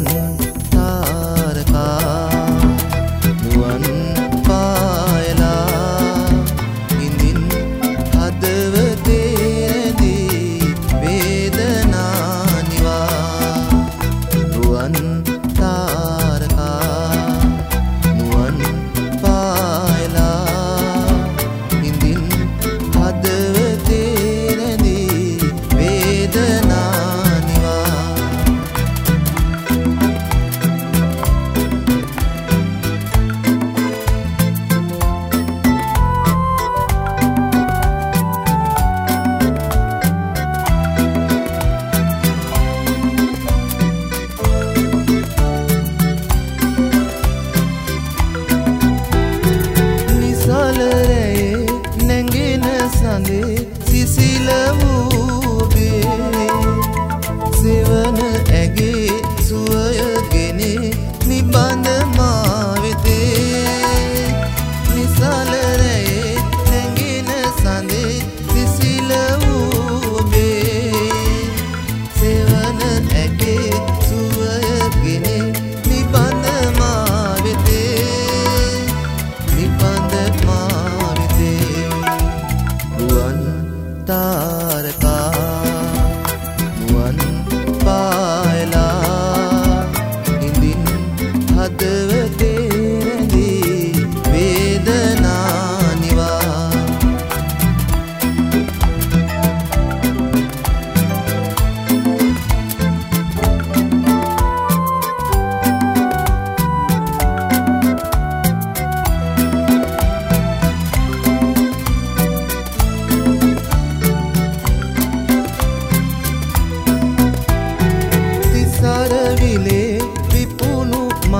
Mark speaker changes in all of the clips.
Speaker 1: one.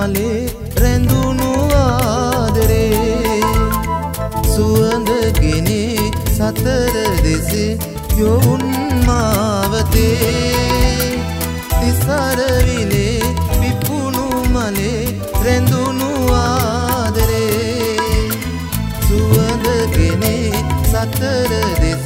Speaker 1: මලේ රැඳුණු ආදරේ. සුවඳගෙනේ සතර දෙසේ යොවුන් මාවතේ. තිසරවිලේ විපුුණු මලේ රැඳුණු ආදරේ. සුවඳගෙනේ සතර දෙස